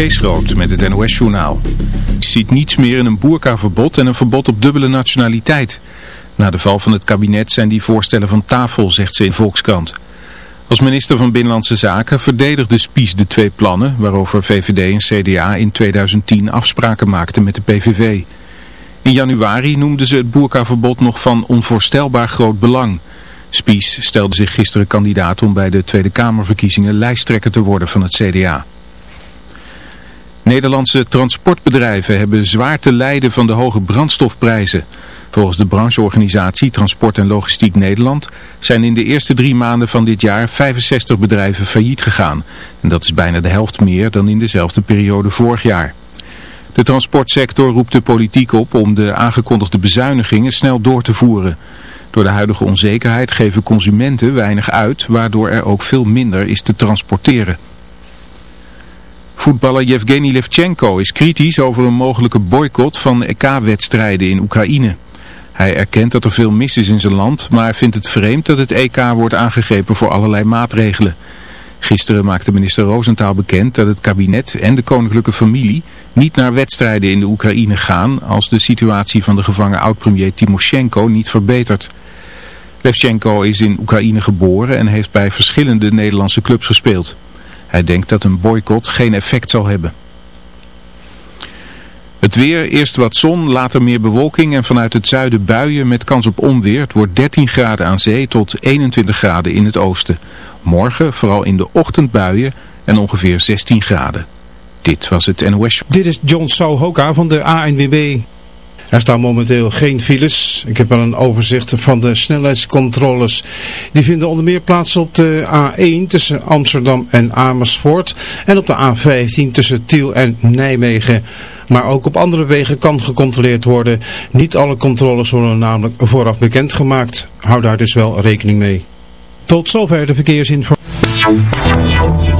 Kees met het NOS-journaal. ziet niets meer in een boerkaverbod en een verbod op dubbele nationaliteit. Na de val van het kabinet zijn die voorstellen van tafel, zegt ze in Volkskrant. Als minister van Binnenlandse Zaken verdedigde Spies de twee plannen... waarover VVD en CDA in 2010 afspraken maakten met de PVV. In januari noemden ze het boerkaverbod nog van onvoorstelbaar groot belang... Spies stelde zich gisteren kandidaat om bij de Tweede Kamerverkiezingen lijsttrekker te worden van het CDA. Nederlandse transportbedrijven hebben zwaar te lijden van de hoge brandstofprijzen. Volgens de brancheorganisatie Transport en Logistiek Nederland zijn in de eerste drie maanden van dit jaar 65 bedrijven failliet gegaan. En dat is bijna de helft meer dan in dezelfde periode vorig jaar. De transportsector roept de politiek op om de aangekondigde bezuinigingen snel door te voeren. Door de huidige onzekerheid geven consumenten weinig uit, waardoor er ook veel minder is te transporteren. Voetballer Yevgeny Levchenko is kritisch over een mogelijke boycott van EK-wedstrijden in Oekraïne. Hij erkent dat er veel mis is in zijn land, maar vindt het vreemd dat het EK wordt aangegrepen voor allerlei maatregelen. Gisteren maakte minister Rosenthal bekend dat het kabinet en de koninklijke familie niet naar wedstrijden in de Oekraïne gaan als de situatie van de gevangen oud-premier Timoshenko niet verbetert. Levchenko is in Oekraïne geboren en heeft bij verschillende Nederlandse clubs gespeeld. Hij denkt dat een boycott geen effect zal hebben. Het weer, eerst wat zon, later meer bewolking en vanuit het zuiden buien met kans op onweer. Het wordt 13 graden aan zee tot 21 graden in het oosten. Morgen vooral in de ochtend buien en ongeveer 16 graden. Dit was het NOS. Dit is John Souhoka van de ANWB. Er staan momenteel geen files. Ik heb wel een overzicht van de snelheidscontroles. Die vinden onder meer plaats op de A1 tussen Amsterdam en Amersfoort. En op de A15 tussen Tiel en Nijmegen. Maar ook op andere wegen kan gecontroleerd worden. Niet alle controles worden namelijk vooraf bekendgemaakt. Hou daar dus wel rekening mee. Tot zover de verkeersinformatie.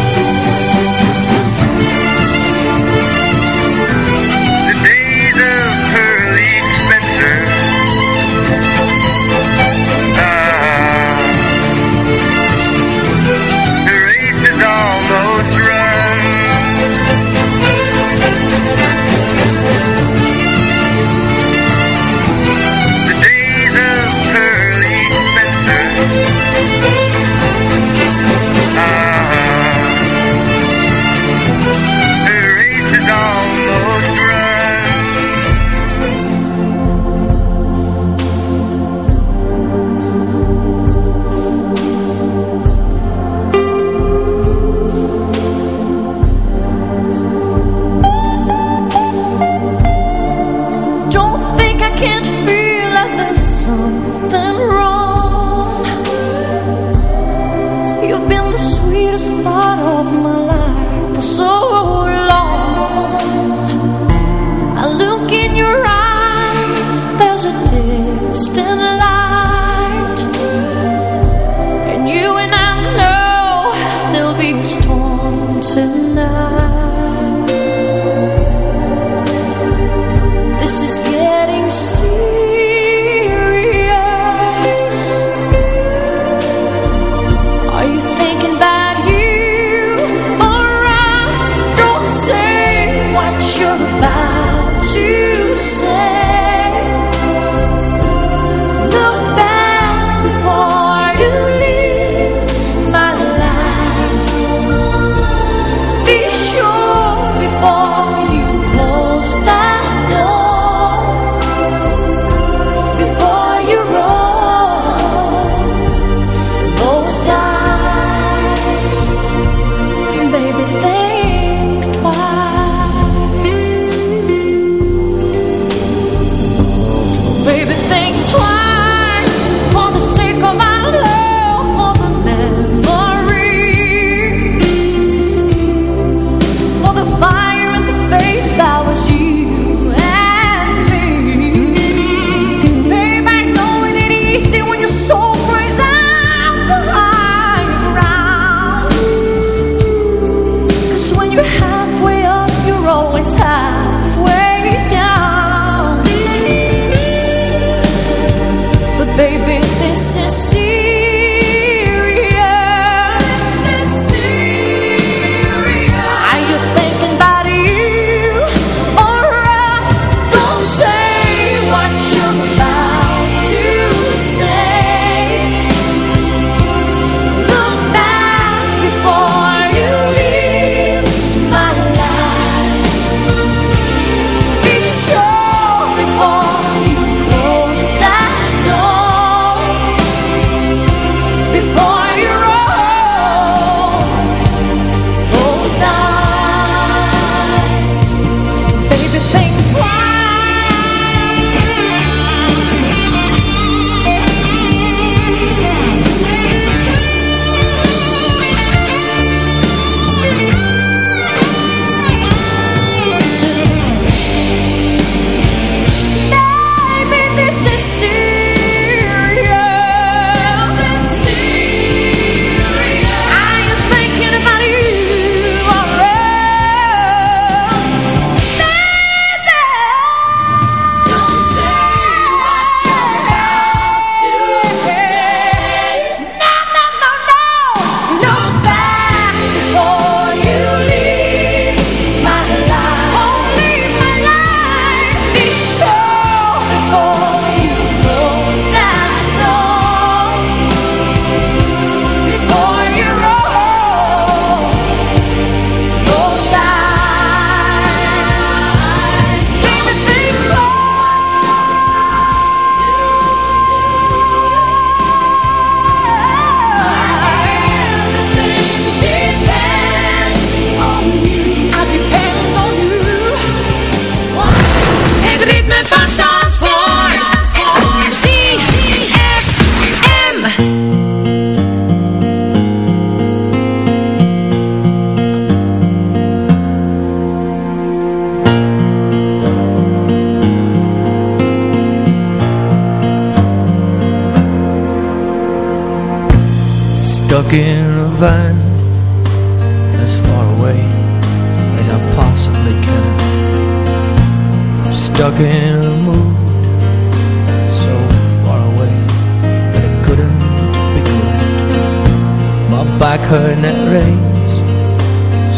Hurt and it rains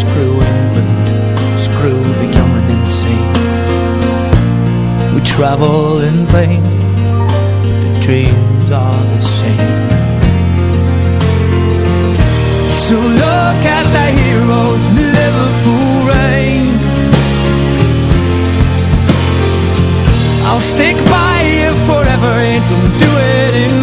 Screw England, screw the young and insane. We travel in vain the dreams are the same. So look at the heroes in Liverpool rain I'll stick by you forever and don't do it in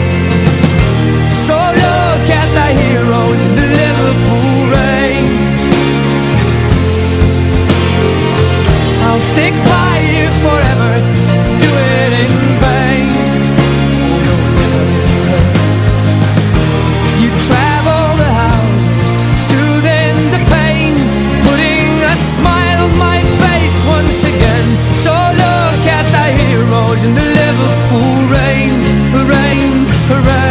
heroes the Liverpool rain I'll stick by you forever Do it in vain. You travel the Soothing the pain Putting a smile on my face once again. So look at the heroes in the Liverpool rain Rain, rain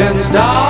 ocean's daughter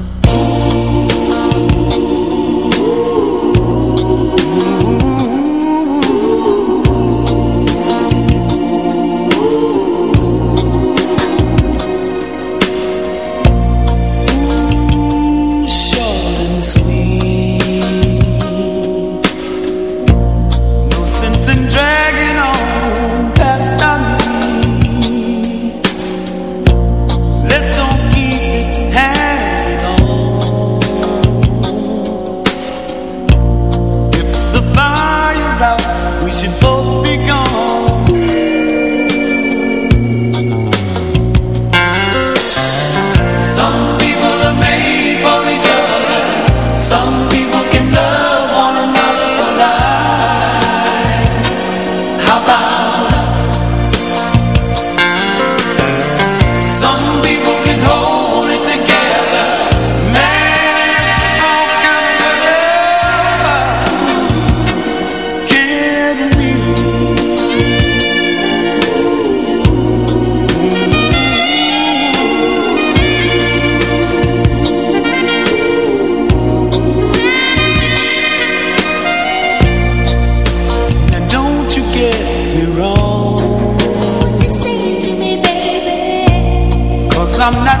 I'm not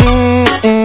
mm, mm.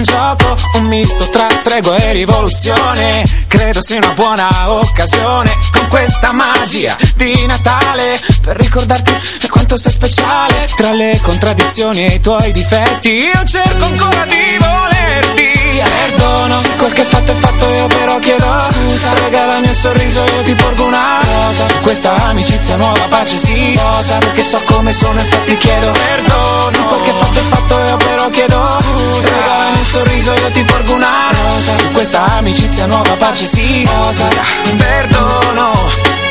Un gioco Un misto tra tregua e rivoluzione. Credo sia una buona occasione questa magia di Natale Per ricordarti quanto sei speciale Tra le contraddizioni e i tuoi difetti. Io cerco ancora di volerti. Perdono Se quel che fatto è fatto io però chiedo Scusa. Regalami un sorriso io ti porgo una rosa. Su questa amicizia nuova pace sì Rosa Perché so come sono infatti chiedo Perdono. Se quel che fatto è fatto io però chiedo Scusa. Regalami un sorriso io ti porgo una rosa. Su questa amicizia nuova pace sì Rosa Perdono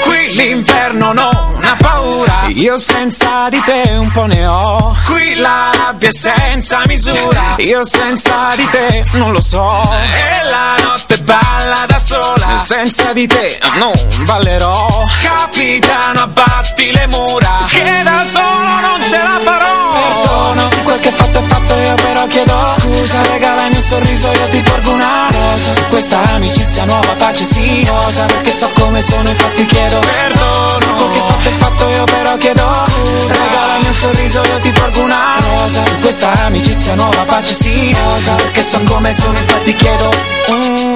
Qui l'inferno non ha paura. Io senza di te un po' ne ho. Qui la rabbia è senza misura. Io senza di te non lo so. E la notte balla da sola. Senza di te non ballerò. Capitano abbatti le mura. Che da solo non ce la farò. Perdono Se quel che fatto è fatto io però chiedo Scusa. Regalami un sorriso io ti porgo una rosa. Su questa amicizia nuova pace sì rosa Perché so come sono infatti chiedo perdono. Se quel che fatto è fatto io però chiedo Scusa. Regalami un sorriso io ti porgo una rosa. Su questa amicizia nuova pace sì rosa Perché so come sono infatti chiedo mm,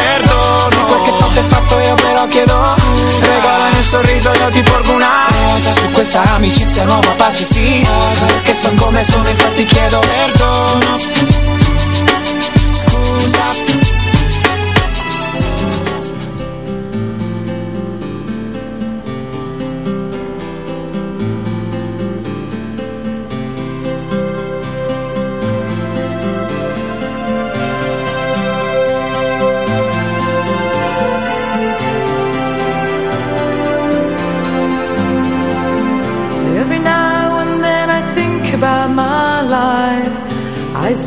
questa amicizia nuova pace sì rosa Perché so come sono infatti chiedo perdono. Scusa